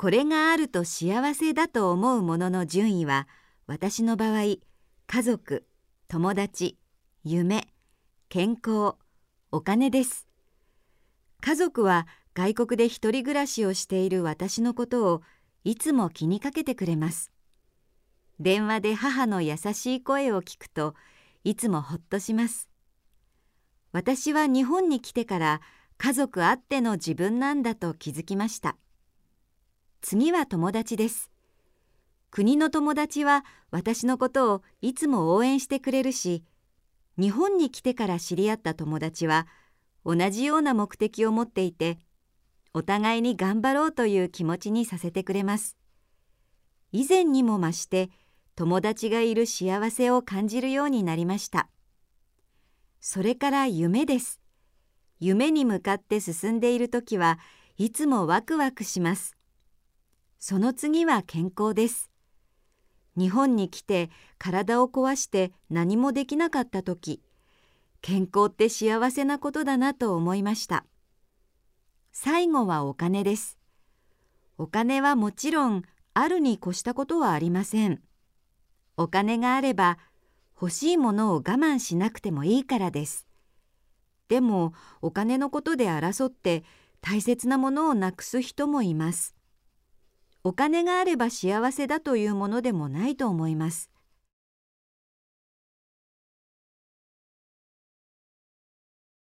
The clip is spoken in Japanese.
これがあると幸せだと思うものの順位は私の場合家族友達夢健康お金です。家族は外国で一人暮らしをしている私のことをいつも気にかけてくれます。電話で母の優しい声を聞くといつもほっとします。私は日本に来てから家族あっての自分なんだと気づきました。次は友達です。国の友達は私のことをいつも応援してくれるし日本に来てから知り合った友達は同じような目的を持っていてお互いに頑張ろうという気持ちにさせてくれます。以前にも増して友達がいる幸せを感じるようになりました。それから夢です。夢に向かって進んでいる時はいつもワクワクします。その次は健康です。日本に来て体を壊して何もできなかった時健康って幸せなことだなと思いました。最後はお金です。お金はもちろんあるに越したことはありません。お金があれば欲しいものを我慢しなくてもいいからです。でもお金のことで争って大切なものをなくす人もいます。お金があれば幸せだというものでもないと思います。